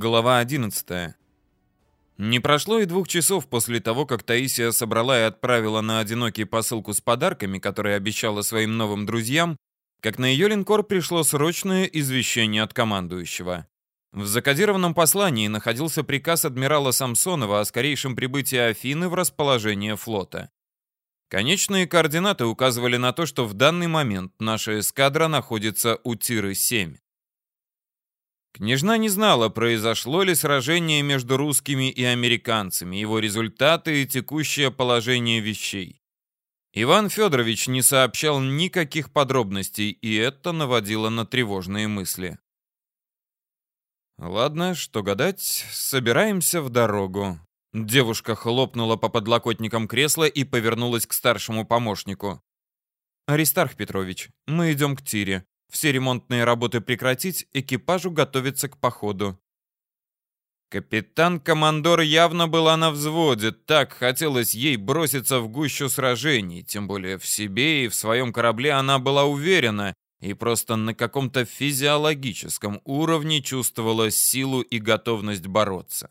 Глава 11. Не прошло и двух часов после того, как Таисия собрала и отправила на одинокий посылку с подарками, которые обещала своим новым друзьям, как на ее линкор пришло срочное извещение от командующего. В закодированном послании находился приказ адмирала Самсонова о скорейшем прибытии Афины в расположение флота. Конечные координаты указывали на то, что в данный момент наша эскадра находится у Тиры-7. Княжна не знала, произошло ли сражение между русскими и американцами, его результаты и текущее положение вещей. Иван Федорович не сообщал никаких подробностей, и это наводило на тревожные мысли. «Ладно, что гадать, собираемся в дорогу». Девушка хлопнула по подлокотникам кресла и повернулась к старшему помощнику. «Аристарх Петрович, мы идем к Тире. Все ремонтные работы прекратить, экипажу готовиться к походу. Капитан-командор явно была на взводе, так хотелось ей броситься в гущу сражений, тем более в себе и в своем корабле она была уверена и просто на каком-то физиологическом уровне чувствовала силу и готовность бороться.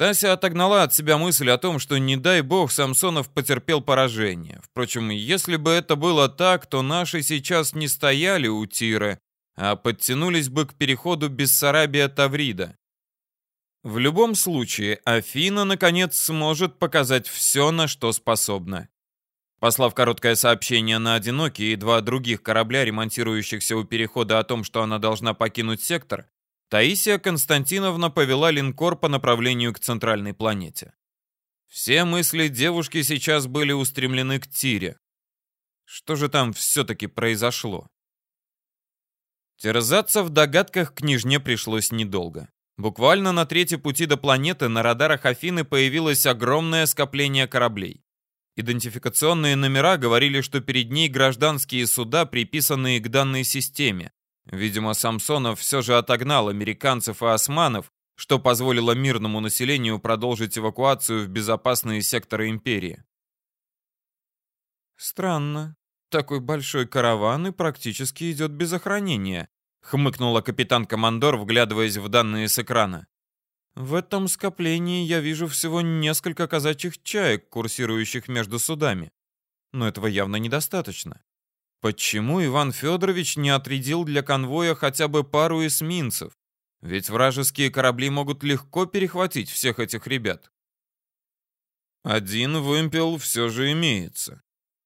Тася отогнала от себя мысль о том, что, не дай бог, Самсонов потерпел поражение. Впрочем, если бы это было так, то наши сейчас не стояли у Тира, а подтянулись бы к переходу Бессарабия-Таврида. В любом случае, Афина, наконец, сможет показать все, на что способна. Послав короткое сообщение на «Одинокий» и два других корабля, ремонтирующихся у перехода о том, что она должна покинуть сектор, Таисия Константиновна повела линкор по направлению к центральной планете. Все мысли девушки сейчас были устремлены к Тире. Что же там все-таки произошло? Терзаться в догадках княжне пришлось недолго. Буквально на третьей пути до планеты на радарах Афины появилось огромное скопление кораблей. Идентификационные номера говорили, что перед ней гражданские суда, приписанные к данной системе, Видимо, Самсонов все же отогнал американцев и османов, что позволило мирному населению продолжить эвакуацию в безопасные секторы империи. Странно. Такой большой караван и практически идет без охранения, хмыкнула капитан-командор, вглядываясь в данные с экрана. В этом скоплении я вижу всего несколько казачьих чаек, курсирующих между судами. Но этого явно недостаточно. Почему Иван Федорович не отрядил для конвоя хотя бы пару эсминцев? Ведь вражеские корабли могут легко перехватить всех этих ребят. Один вымпел все же имеется.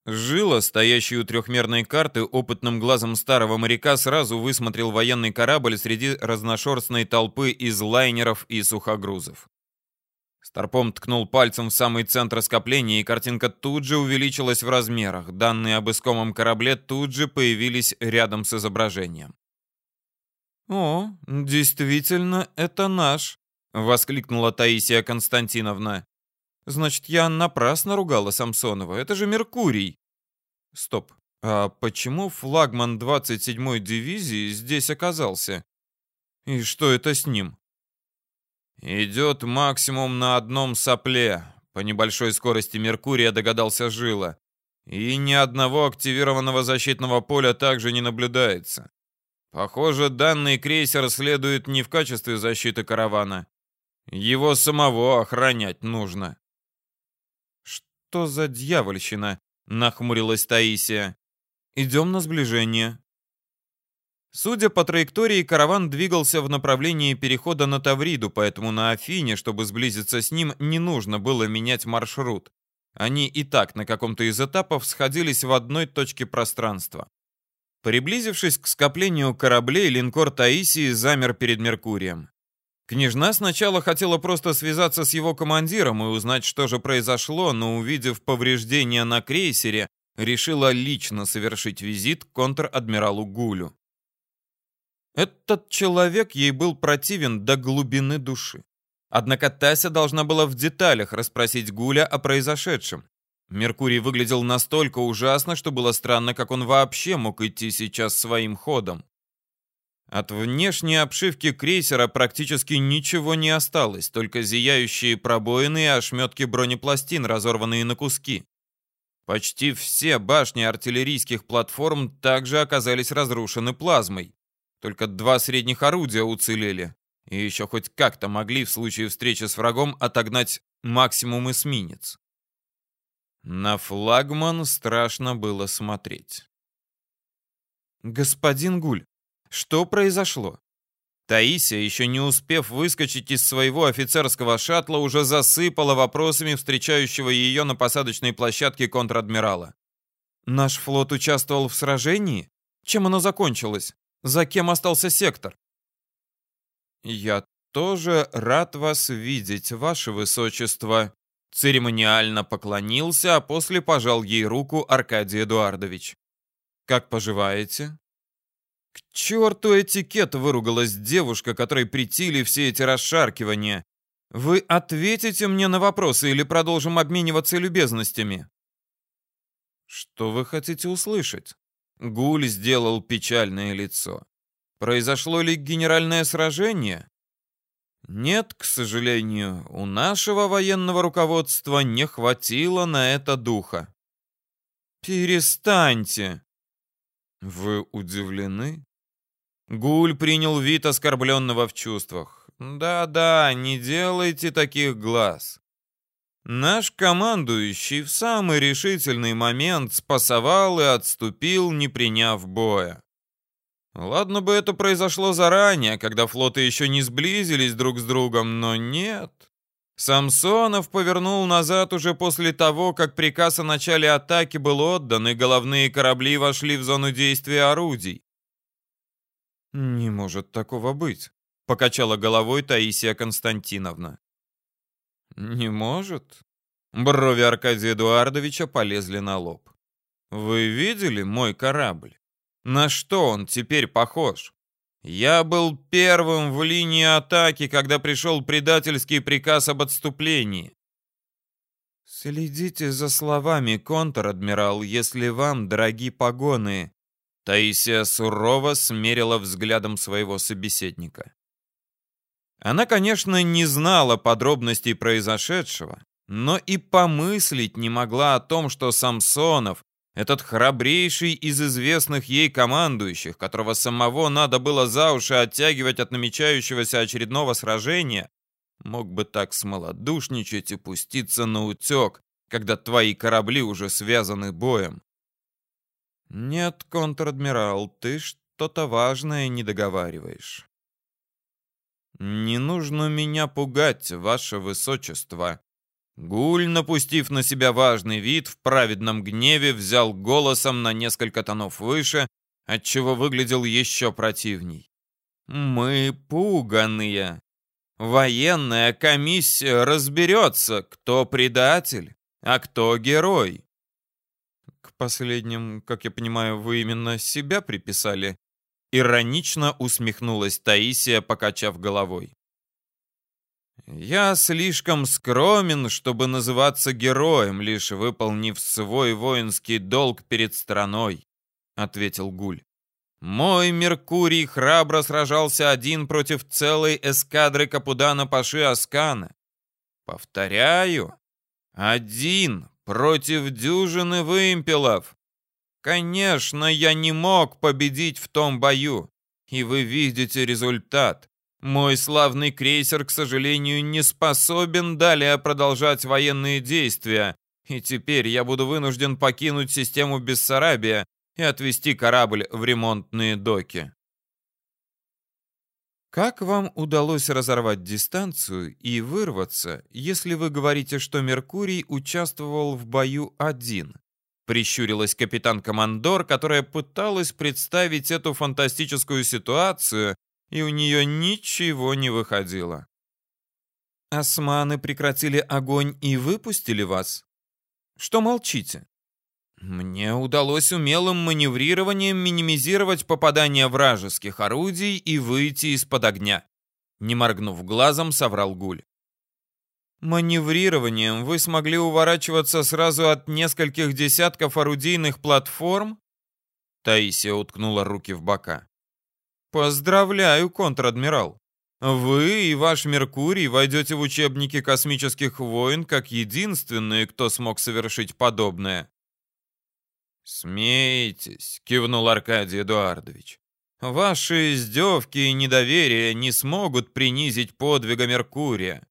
Жила, стоящий у трехмерной карты, опытным глазом старого моряка сразу высмотрел военный корабль среди разношерстной толпы из лайнеров и сухогрузов. Старпом ткнул пальцем в самый центр скопления, и картинка тут же увеличилась в размерах. Данные об искомом корабле тут же появились рядом с изображением. «О, действительно, это наш», — воскликнула Таисия Константиновна. «Значит, я напрасно ругала Самсонова. Это же Меркурий». «Стоп. А почему флагман 27-й дивизии здесь оказался? И что это с ним?» «Идет максимум на одном сопле», — по небольшой скорости Меркурия догадался Жила. «И ни одного активированного защитного поля также не наблюдается. Похоже, данный крейсер следует не в качестве защиты каравана. Его самого охранять нужно». «Что за дьявольщина?» — нахмурилась Таисия. «Идем на сближение». Судя по траектории, караван двигался в направлении перехода на Тавриду, поэтому на Афине, чтобы сблизиться с ним, не нужно было менять маршрут. Они и так на каком-то из этапов сходились в одной точке пространства. Приблизившись к скоплению кораблей, линкор Таисии замер перед Меркурием. Княжна сначала хотела просто связаться с его командиром и узнать, что же произошло, но увидев повреждения на крейсере, решила лично совершить визит к контр-адмиралу Гулю. Этот человек ей был противен до глубины души. Однако Тася должна была в деталях расспросить Гуля о произошедшем. Меркурий выглядел настолько ужасно, что было странно, как он вообще мог идти сейчас своим ходом. От внешней обшивки крейсера практически ничего не осталось, только зияющие пробоины и ошметки бронепластин, разорванные на куски. Почти все башни артиллерийских платформ также оказались разрушены плазмой. Только два средних орудия уцелели. и еще хоть как-то могли в случае встречи с врагом отогнать максимум эсминец. На флагман страшно было смотреть. «Господин Гуль, что произошло?» Таисия, еще не успев выскочить из своего офицерского шаттла, уже засыпала вопросами встречающего ее на посадочной площадке контр-адмирала. «Наш флот участвовал в сражении? Чем оно закончилось? За кем остался сектор?» «Я тоже рад вас видеть, ваше высочество», церемониально поклонился, а после пожал ей руку Аркадий Эдуардович. «Как поживаете?» К черту этикет выругалась девушка, которой притили все эти расшаркивания. Вы ответите мне на вопросы или продолжим обмениваться любезностями? Что вы хотите услышать? Гуль сделал печальное лицо. Произошло ли генеральное сражение? Нет, к сожалению, у нашего военного руководства не хватило на это духа. Перестаньте, «Вы удивлены?» Гуль принял вид оскорбленного в чувствах. «Да-да, не делайте таких глаз. Наш командующий в самый решительный момент спасовал и отступил, не приняв боя. Ладно бы это произошло заранее, когда флоты еще не сблизились друг с другом, но нет. Самсонов повернул назад уже после того, как приказ о начале атаки был отдан, и головные корабли вошли в зону действия орудий. «Не может такого быть», — покачала головой Таисия Константиновна. «Не может?» Брови Аркадия Эдуардовича полезли на лоб. «Вы видели мой корабль? На что он теперь похож? Я был первым в линии атаки, когда пришел предательский приказ об отступлении. Следите за словами, контр-адмирал, если вам дороги погоны. Таисия сурово смерила взглядом своего собеседника. Она, конечно, не знала подробностей произошедшего, но и помыслить не могла о том, что Самсонов этот храбрейший из известных ей командующих, которого самого надо было за уши оттягивать от намечающегося очередного сражения, мог бы так смолодушничать и пуститься на утек, когда твои корабли уже связаны боем. Нет, контр-адмирал, ты что-то важное не договариваешь. Не нужно меня пугать, ваше высочество, Гуль, напустив на себя важный вид, в праведном гневе взял голосом на несколько тонов выше, отчего выглядел еще противней. «Мы пуганые. Военная комиссия разберется, кто предатель, а кто герой». «К последним, как я понимаю, вы именно себя приписали?» Иронично усмехнулась Таисия, покачав головой. «Я слишком скромен, чтобы называться героем, лишь выполнив свой воинский долг перед страной», — ответил Гуль. «Мой Меркурий храбро сражался один против целой эскадры Капудана Паши Аскана. Повторяю, один против дюжины вымпелов. Конечно, я не мог победить в том бою, и вы видите результат. Мой славный крейсер, к сожалению, не способен далее продолжать военные действия, и теперь я буду вынужден покинуть систему Бессарабия и отвезти корабль в ремонтные доки. Как вам удалось разорвать дистанцию и вырваться, если вы говорите, что Меркурий участвовал в бою один? Прищурилась капитан-командор, которая пыталась представить эту фантастическую ситуацию, и у нее ничего не выходило. «Османы прекратили огонь и выпустили вас? Что молчите?» «Мне удалось умелым маневрированием минимизировать попадание вражеских орудий и выйти из-под огня», не моргнув глазом, соврал Гуль. Маневрированием вы смогли уворачиваться сразу от нескольких десятков орудийных платформ? Таисия уткнула руки в бока. Поздравляю, контр-адмирал. Вы и ваш Меркурий войдете в учебники космических войн как единственные, кто смог совершить подобное. «Смейтесь», — кивнул Аркадий Эдуардович. Ваши издевки и недоверие не смогут принизить подвига Меркурия.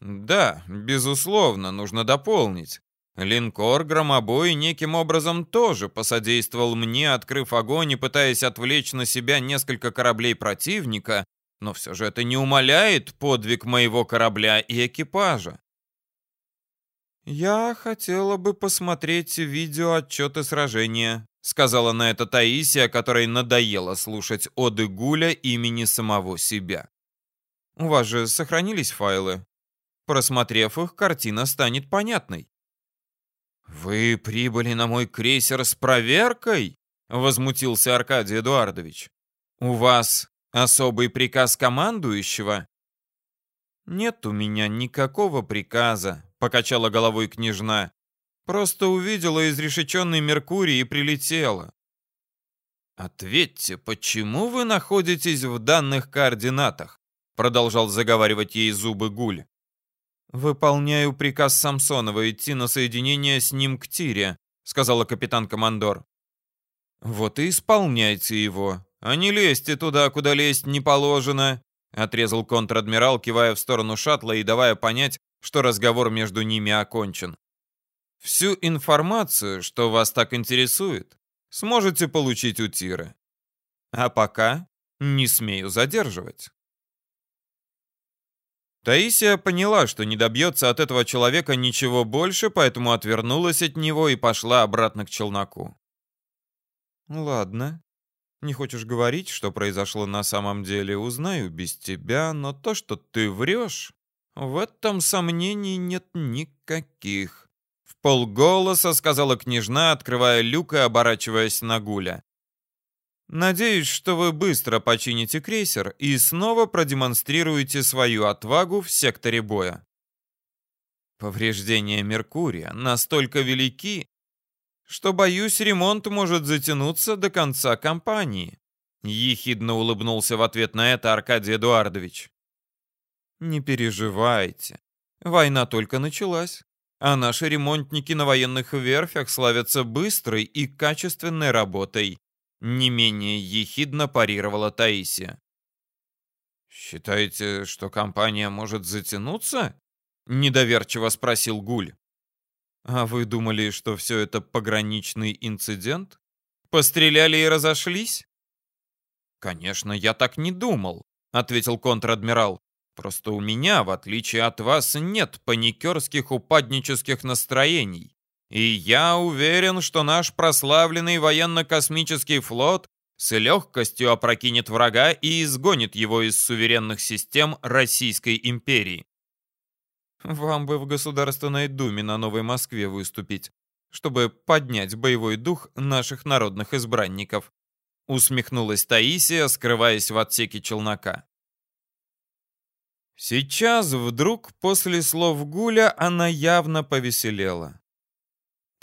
Да, безусловно, нужно дополнить. Линкор Громобой неким образом тоже посодействовал мне, открыв огонь и пытаясь отвлечь на себя несколько кораблей противника, но все же это не умаляет подвиг моего корабля и экипажа. «Я хотела бы посмотреть видео отчеты сражения», сказала на это Таисия, которой надоело слушать оды Гуля имени самого себя. «У вас же сохранились файлы. Просмотрев их, картина станет понятной». «Вы прибыли на мой крейсер с проверкой?» — возмутился Аркадий Эдуардович. «У вас особый приказ командующего?» «Нет у меня никакого приказа», — покачала головой княжна. «Просто увидела изрешеченный Меркурий и прилетела». «Ответьте, почему вы находитесь в данных координатах?» — продолжал заговаривать ей зубы Гуль. «Выполняю приказ Самсонова идти на соединение с ним к Тире», — сказала капитан-командор. «Вот и исполняйте его, а не лезьте туда, куда лезть не положено», — отрезал контр-адмирал, кивая в сторону шаттла и давая понять, что разговор между ними окончен. «Всю информацию, что вас так интересует, сможете получить у Тиры. А пока не смею задерживать». Таисия поняла, что не добьется от этого человека ничего больше, поэтому отвернулась от него и пошла обратно к челноку. «Ладно. Не хочешь говорить, что произошло на самом деле, узнаю без тебя, но то, что ты врешь, в этом сомнений нет никаких». В полголоса сказала княжна, открывая люк и оборачиваясь на Гуля. Надеюсь, что вы быстро почините крейсер и снова продемонстрируете свою отвагу в секторе боя. Повреждения Меркурия настолько велики, что, боюсь, ремонт может затянуться до конца кампании. Ехидно улыбнулся в ответ на это Аркадий Эдуардович. Не переживайте. Война только началась, а наши ремонтники на военных верфях славятся быстрой и качественной работой. Не менее ехидно парировала Таисия. «Считаете, что компания может затянуться?» Недоверчиво спросил Гуль. «А вы думали, что все это пограничный инцидент? Постреляли и разошлись?» «Конечно, я так не думал», — ответил контр-адмирал. «Просто у меня, в отличие от вас, нет паникерских упаднических настроений. И я уверен, что наш прославленный военно-космический флот с легкостью опрокинет врага и изгонит его из суверенных систем Российской империи. Вам бы в Государственной Думе на Новой Москве выступить, чтобы поднять боевой дух наших народных избранников. Усмехнулась Таисия, скрываясь в отсеке челнока. Сейчас вдруг после слов Гуля она явно повеселела.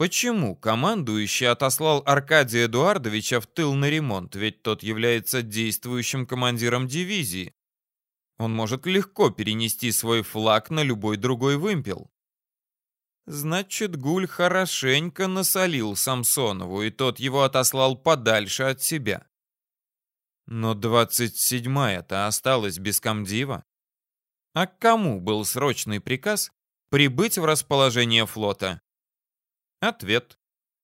Почему командующий отослал Аркадия Эдуардовича в тыл на ремонт, ведь тот является действующим командиром дивизии? Он может легко перенести свой флаг на любой другой вымпел. Значит, Гуль хорошенько насолил Самсонову, и тот его отослал подальше от себя. Но двадцать седьмая-то осталась без комдива. А кому был срочный приказ прибыть в расположение флота? Ответ.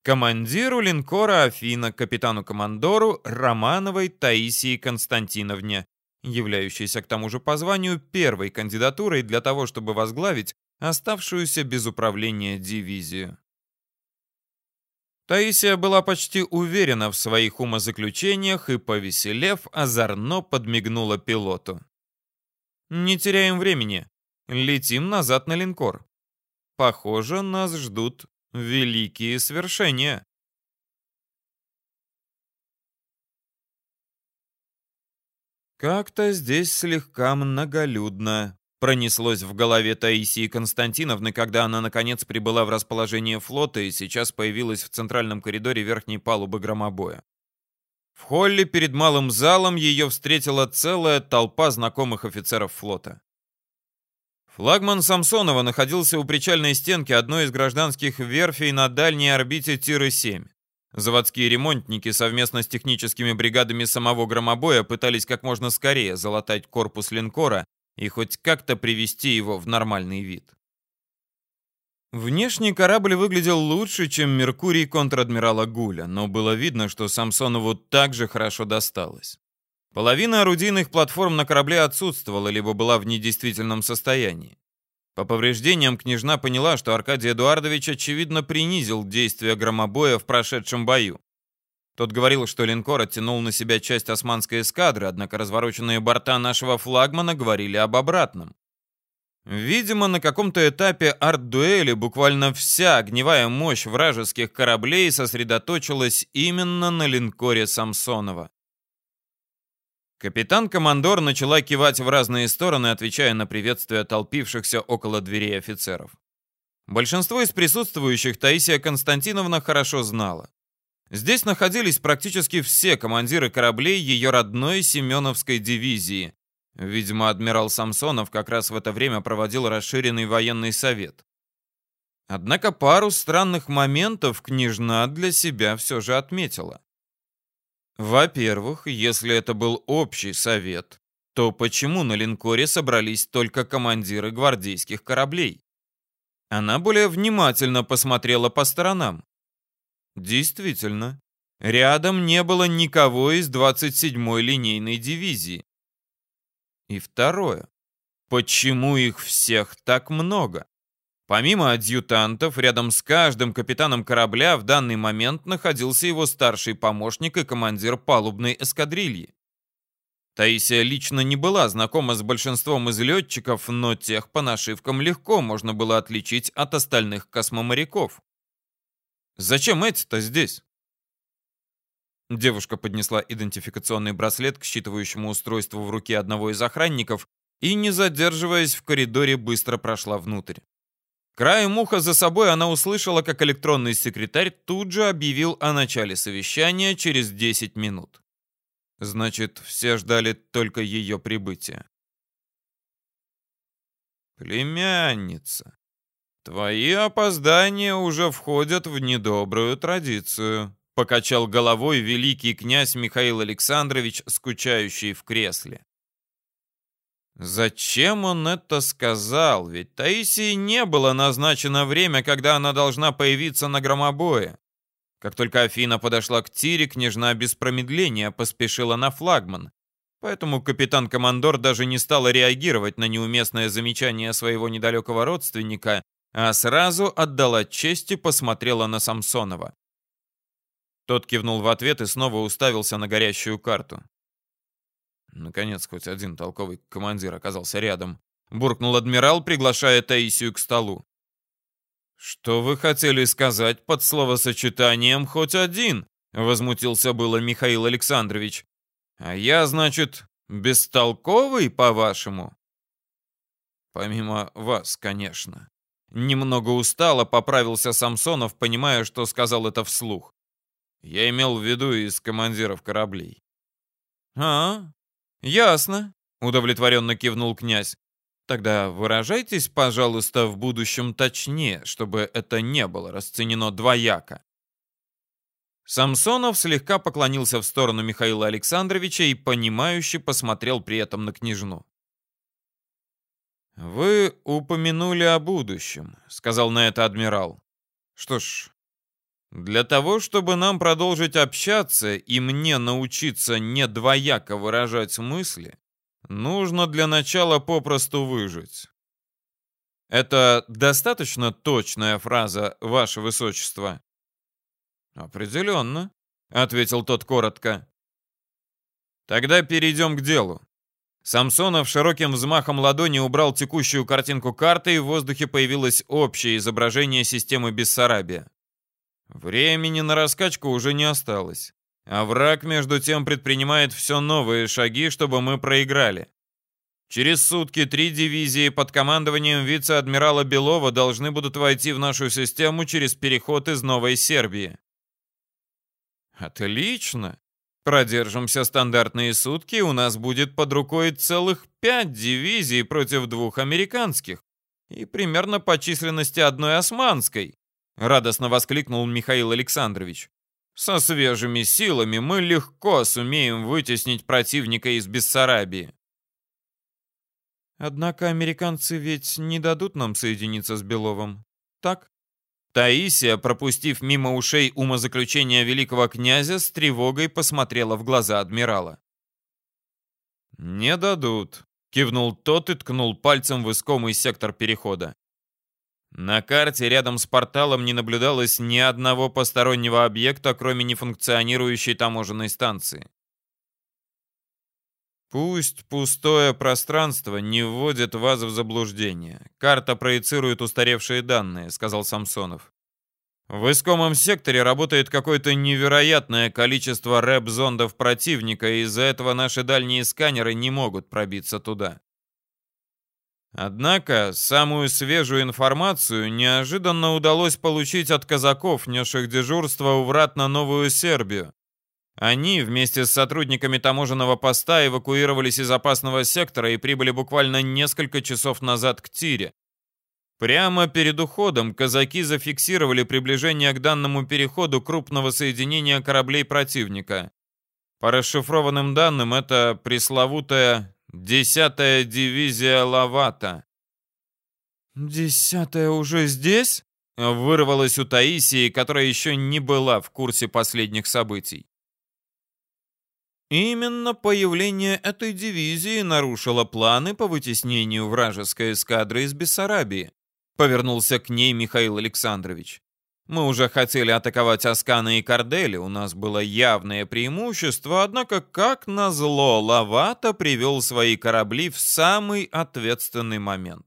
Командиру линкора «Афина», капитану-командору Романовой Таисии Константиновне, являющейся к тому же по званию первой кандидатурой для того, чтобы возглавить оставшуюся без управления дивизию. Таисия была почти уверена в своих умозаключениях и, повеселев, озорно подмигнула пилоту. «Не теряем времени. Летим назад на линкор. Похоже, нас ждут великие свершения. Как-то здесь слегка многолюдно. Пронеслось в голове Таисии Константиновны, когда она наконец прибыла в расположение флота и сейчас появилась в центральном коридоре верхней палубы громобоя. В холле перед малым залом ее встретила целая толпа знакомых офицеров флота. Флагман Самсонова находился у причальной стенки одной из гражданских верфей на дальней орбите Тиры-7. Заводские ремонтники совместно с техническими бригадами самого громобоя пытались как можно скорее залатать корпус линкора и хоть как-то привести его в нормальный вид. Внешний корабль выглядел лучше, чем Меркурий контр-адмирала Гуля, но было видно, что Самсонову также хорошо досталось. Половина орудийных платформ на корабле отсутствовала, либо была в недействительном состоянии. По повреждениям княжна поняла, что Аркадий Эдуардович очевидно принизил действия громобоя в прошедшем бою. Тот говорил, что линкор оттянул на себя часть османской эскадры, однако развороченные борта нашего флагмана говорили об обратном. Видимо, на каком-то этапе арт-дуэли буквально вся огневая мощь вражеских кораблей сосредоточилась именно на линкоре Самсонова. Капитан-командор начала кивать в разные стороны, отвечая на приветствия толпившихся около дверей офицеров. Большинство из присутствующих Таисия Константиновна хорошо знала. Здесь находились практически все командиры кораблей ее родной Семеновской дивизии. Видимо, адмирал Самсонов как раз в это время проводил расширенный военный совет. Однако пару странных моментов княжна для себя все же отметила. Во-первых, если это был общий совет, то почему на линкоре собрались только командиры гвардейских кораблей? Она более внимательно посмотрела по сторонам. Действительно, рядом не было никого из 27-й линейной дивизии. И второе. Почему их всех так много? Помимо адъютантов, рядом с каждым капитаном корабля в данный момент находился его старший помощник и командир палубной эскадрильи. Таисия лично не была знакома с большинством из летчиков, но тех по нашивкам легко можно было отличить от остальных космоморяков. «Зачем эти-то здесь?» Девушка поднесла идентификационный браслет к считывающему устройству в руке одного из охранников и, не задерживаясь в коридоре, быстро прошла внутрь. Краем уха за собой она услышала, как электронный секретарь тут же объявил о начале совещания через 10 минут. Значит, все ждали только ее прибытия. «Племянница, твои опоздания уже входят в недобрую традицию», покачал головой великий князь Михаил Александрович, скучающий в кресле. Зачем он это сказал? Ведь Таисии не было назначено время, когда она должна появиться на громобое. Как только Афина подошла к Тире, княжна без промедления поспешила на флагман. Поэтому капитан-командор даже не стала реагировать на неуместное замечание своего недалекого родственника, а сразу отдала честь и посмотрела на Самсонова. Тот кивнул в ответ и снова уставился на горящую карту. Наконец, хоть один толковый командир оказался рядом. Буркнул адмирал, приглашая Таисию к столу. «Что вы хотели сказать под словосочетанием «хоть один»?» Возмутился было Михаил Александрович. «А я, значит, бестолковый, по-вашему?» «Помимо вас, конечно». Немного устало поправился Самсонов, понимая, что сказал это вслух. Я имел в виду из командиров кораблей. «А, «Ясно», — удовлетворенно кивнул князь. «Тогда выражайтесь, пожалуйста, в будущем точнее, чтобы это не было расценено двояко». Самсонов слегка поклонился в сторону Михаила Александровича и, понимающе посмотрел при этом на княжну. «Вы упомянули о будущем», — сказал на это адмирал. «Что ж, для того, чтобы нам продолжить общаться и мне научиться не двояко выражать мысли, нужно для начала попросту выжить. Это достаточно точная фраза, ваше высочество? Определенно, ответил тот коротко. Тогда перейдем к делу. Самсонов широким взмахом ладони убрал текущую картинку карты, и в воздухе появилось общее изображение системы Бессарабия. Времени на раскачку уже не осталось. А враг, между тем, предпринимает все новые шаги, чтобы мы проиграли. Через сутки три дивизии под командованием вице-адмирала Белова должны будут войти в нашу систему через переход из Новой Сербии. Отлично. Продержимся стандартные сутки, у нас будет под рукой целых пять дивизий против двух американских и примерно по численности одной османской. Радостно воскликнул Михаил Александрович. Со свежими силами мы легко сумеем вытеснить противника из Бессарабии. Однако американцы ведь не дадут нам соединиться с Беловым, так? Таисия, пропустив мимо ушей умозаключения великого князя, с тревогой посмотрела в глаза адмирала. «Не дадут», — кивнул тот и ткнул пальцем в искомый сектор перехода. На карте рядом с порталом не наблюдалось ни одного постороннего объекта, кроме нефункционирующей таможенной станции. Пусть пустое пространство не вводит вас в заблуждение. Карта проецирует устаревшие данные, сказал Самсонов. В искомом секторе работает какое-то невероятное количество рэп-зондов противника, и из-за этого наши дальние сканеры не могут пробиться туда. Однако самую свежую информацию неожиданно удалось получить от казаков, несших дежурство у врат на Новую Сербию. Они вместе с сотрудниками таможенного поста эвакуировались из опасного сектора и прибыли буквально несколько часов назад к Тире. Прямо перед уходом казаки зафиксировали приближение к данному переходу крупного соединения кораблей противника. По расшифрованным данным, это пресловутая Десятая дивизия Лавата. «Десятая уже здесь?» Вырвалась у Таисии, которая еще не была в курсе последних событий. Именно появление этой дивизии нарушило планы по вытеснению вражеской эскадры из Бессарабии. Повернулся к ней Михаил Александрович. Мы уже хотели атаковать Аскана и Кардели, у нас было явное преимущество, однако, как назло, Лавата привел свои корабли в самый ответственный момент.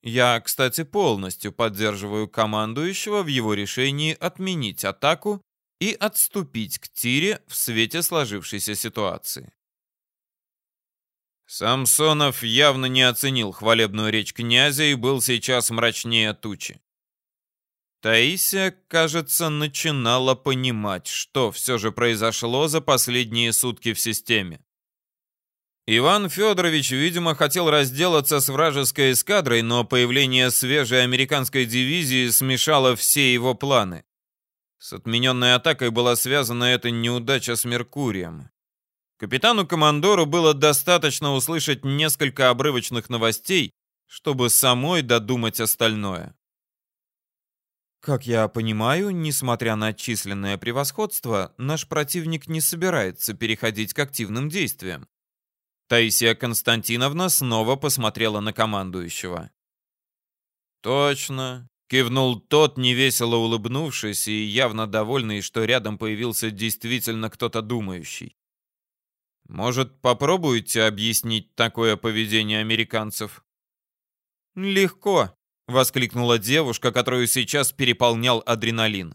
Я, кстати, полностью поддерживаю командующего в его решении отменить атаку и отступить к Тире в свете сложившейся ситуации. Самсонов явно не оценил хвалебную речь князя и был сейчас мрачнее тучи. Таисия, кажется, начинала понимать, что все же произошло за последние сутки в системе. Иван Федорович, видимо, хотел разделаться с вражеской эскадрой, но появление свежей американской дивизии смешало все его планы. С отмененной атакой была связана эта неудача с Меркурием. Капитану-командору было достаточно услышать несколько обрывочных новостей, чтобы самой додумать остальное. Как я понимаю, несмотря на численное превосходство, наш противник не собирается переходить к активным действиям. Таисия Константиновна снова посмотрела на командующего. «Точно», — кивнул тот, невесело улыбнувшись и явно довольный, что рядом появился действительно кто-то думающий. «Может, попробуете объяснить такое поведение американцев?» «Легко», — воскликнула девушка, которую сейчас переполнял адреналин.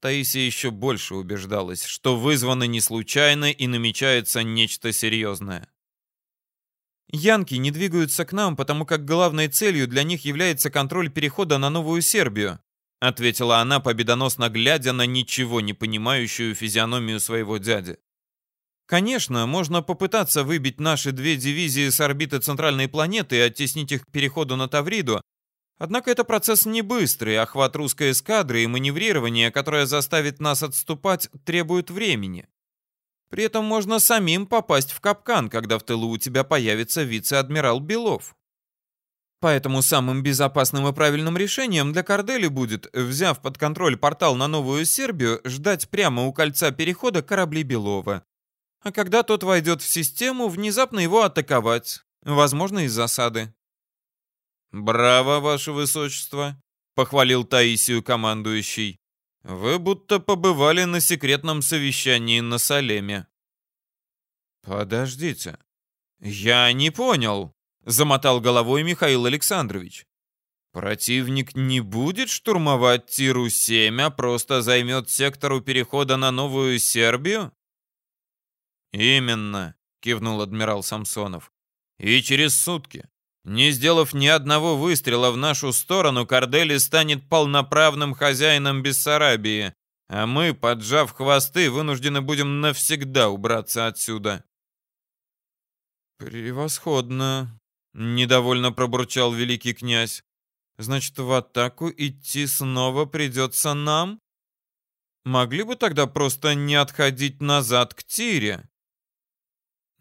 Таисия еще больше убеждалась, что вызвано не случайно и намечается нечто серьезное. Янки не двигаются к нам, потому как главной целью для них является контроль перехода на Новую Сербию, ответила она, победоносно глядя на ничего не понимающую физиономию своего дяди. Конечно, можно попытаться выбить наши две дивизии с орбиты центральной планеты и оттеснить их к переходу на Тавриду, Однако это процесс не быстрый, охват русской эскадры и маневрирование, которое заставит нас отступать, требует времени. При этом можно самим попасть в капкан, когда в тылу у тебя появится вице-адмирал Белов. Поэтому самым безопасным и правильным решением для Кардели будет, взяв под контроль портал на Новую Сербию, ждать прямо у кольца перехода корабли Белова. А когда тот войдет в систему, внезапно его атаковать, возможно, из засады. «Браво, ваше высочество!» — похвалил Таисию командующий. «Вы будто побывали на секретном совещании на Салеме». «Подождите, я не понял», — замотал головой Михаил Александрович. «Противник не будет штурмовать Тиру-7, а просто займет сектор у перехода на Новую Сербию?» «Именно», — кивнул адмирал Самсонов. «И через сутки. Не сделав ни одного выстрела в нашу сторону, Кардели станет полноправным хозяином Бессарабии, а мы, поджав хвосты, вынуждены будем навсегда убраться отсюда. Превосходно, недовольно пробурчал великий князь. Значит, в атаку идти снова придется нам? Могли бы тогда просто не отходить назад к тире?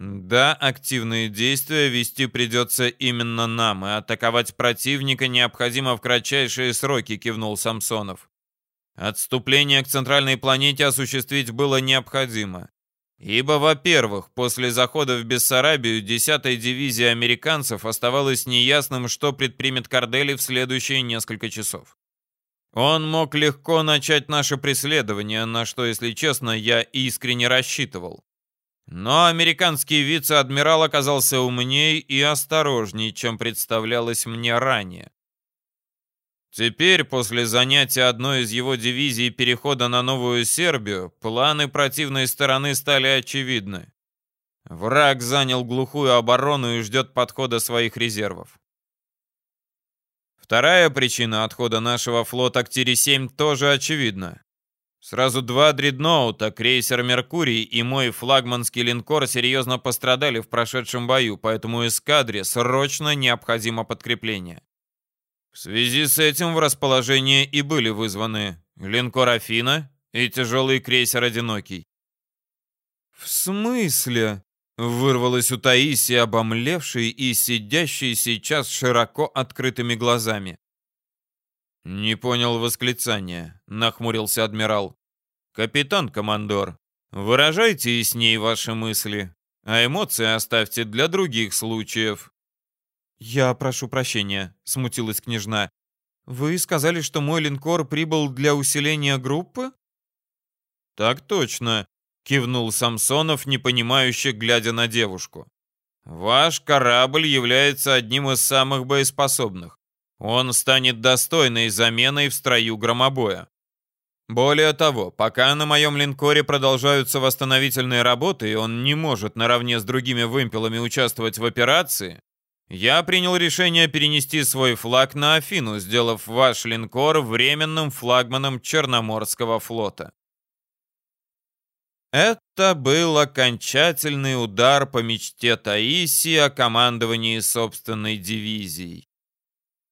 Да, активные действия вести придется именно нам, и атаковать противника необходимо в кратчайшие сроки, кивнул Самсонов. Отступление к центральной планете осуществить было необходимо. Ибо, во-первых, после захода в Бессарабию 10-я дивизия американцев оставалось неясным, что предпримет Кардели в следующие несколько часов. Он мог легко начать наше преследование, на что, если честно, я искренне рассчитывал. Но американский вице-адмирал оказался умнее и осторожнее, чем представлялось мне ранее. Теперь, после занятия одной из его дивизий перехода на Новую Сербию, планы противной стороны стали очевидны. Враг занял глухую оборону и ждет подхода своих резервов. Вторая причина отхода нашего флота к Тире-7 тоже очевидна. Сразу два дредноута, крейсер «Меркурий» и мой флагманский линкор серьезно пострадали в прошедшем бою, поэтому эскадре срочно необходимо подкрепление. В связи с этим в расположение и были вызваны линкор «Афина» и тяжелый крейсер «Одинокий». «В смысле?» — вырвалось у Таисии, обомлевшей и сидящей сейчас широко открытыми глазами. «Не понял восклицания», — нахмурился адмирал. «Капитан-командор, выражайте с ней ваши мысли, а эмоции оставьте для других случаев». «Я прошу прощения», — смутилась княжна. «Вы сказали, что мой линкор прибыл для усиления группы?» «Так точно», — кивнул Самсонов, непонимающе глядя на девушку. «Ваш корабль является одним из самых боеспособных. Он станет достойной заменой в строю громобоя. Более того, пока на моем линкоре продолжаются восстановительные работы, и он не может наравне с другими вымпелами участвовать в операции, я принял решение перенести свой флаг на Афину, сделав ваш линкор временным флагманом Черноморского флота. Это был окончательный удар по мечте Таисии о командовании собственной дивизией.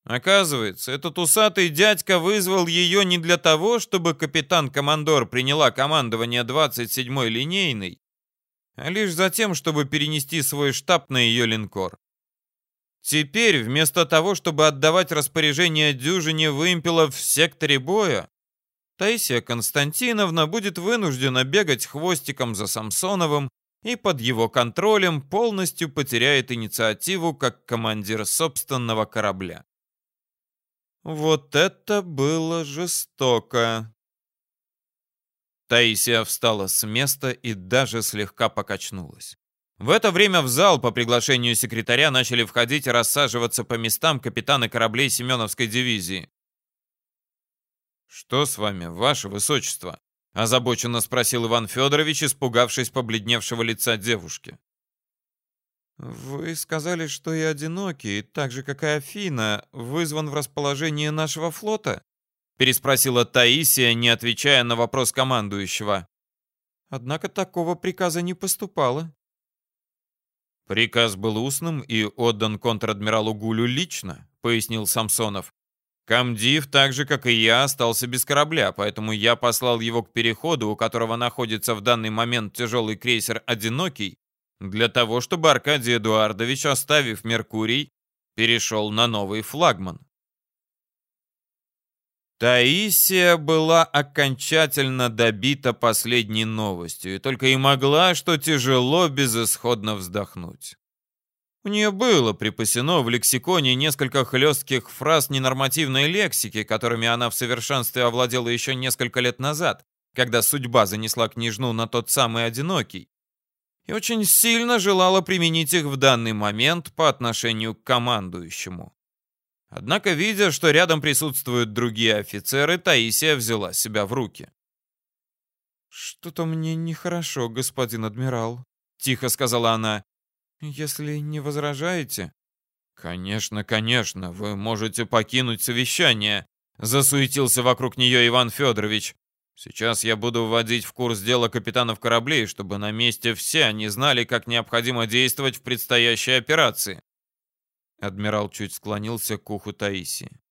Оказывается, этот усатый дядька вызвал ее не для того, чтобы капитан-командор приняла командование 27-й линейной, а лишь за тем, чтобы перенести свой штаб на ее линкор. Теперь, вместо того, чтобы отдавать распоряжение дюжине вымпелов в секторе боя, Таисия Константиновна будет вынуждена бегать хвостиком за Самсоновым и под его контролем полностью потеряет инициативу как командир собственного корабля. Вот это было жестоко. Таисия встала с места и даже слегка покачнулась. В это время в зал по приглашению секретаря начали входить и рассаживаться по местам капитаны кораблей Семеновской дивизии. «Что с вами, ваше высочество?» — озабоченно спросил Иван Федорович, испугавшись побледневшего лица девушки. «Вы сказали, что и одинокий, так же, как и Афина, вызван в расположение нашего флота?» переспросила Таисия, не отвечая на вопрос командующего. Однако такого приказа не поступало. Приказ был устным и отдан контр-адмиралу Гулю лично, пояснил Самсонов. Камдив, так же, как и я, остался без корабля, поэтому я послал его к переходу, у которого находится в данный момент тяжелый крейсер «Одинокий», для того, чтобы Аркадий Эдуардович, оставив Меркурий, перешел на новый флагман. Таисия была окончательно добита последней новостью и только и могла, что тяжело безысходно вздохнуть. У нее было припасено в лексиконе несколько хлестких фраз ненормативной лексики, которыми она в совершенстве овладела еще несколько лет назад, когда судьба занесла княжну на тот самый одинокий, и очень сильно желала применить их в данный момент по отношению к командующему. Однако, видя, что рядом присутствуют другие офицеры, Таисия взяла себя в руки. «Что-то мне нехорошо, господин адмирал», — тихо сказала она. «Если не возражаете...» «Конечно, конечно, вы можете покинуть совещание», — засуетился вокруг нее Иван Федорович. Сейчас я буду вводить в курс дела капитанов кораблей, чтобы на месте все они знали, как необходимо действовать в предстоящей операции. Адмирал чуть склонился к уху Таисии.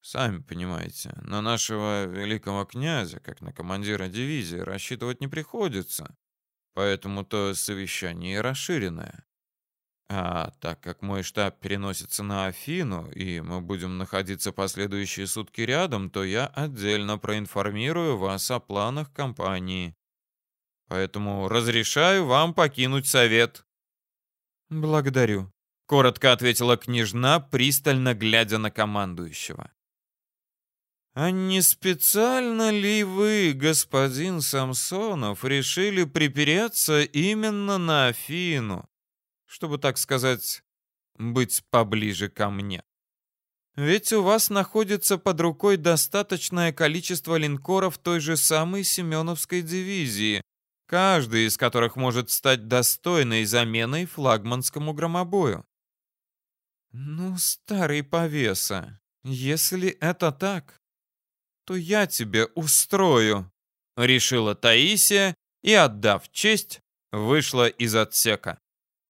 Сами понимаете, на нашего великого князя, как на командира дивизии, рассчитывать не приходится. Поэтому то совещание расширенное. А так как мой штаб переносится на Афину, и мы будем находиться последующие сутки рядом, то я отдельно проинформирую вас о планах компании. Поэтому разрешаю вам покинуть совет. Благодарю, коротко ответила княжна, пристально глядя на командующего. А не специально ли вы, господин Самсонов, решили припереться именно на Афину, чтобы, так сказать, быть поближе ко мне? Ведь у вас находится под рукой достаточное количество линкоров той же самой Семеновской дивизии, каждый из которых может стать достойной заменой флагманскому громобою. Ну, старый повеса, если это так, то я тебе устрою», — решила Таисия и, отдав честь, вышла из отсека.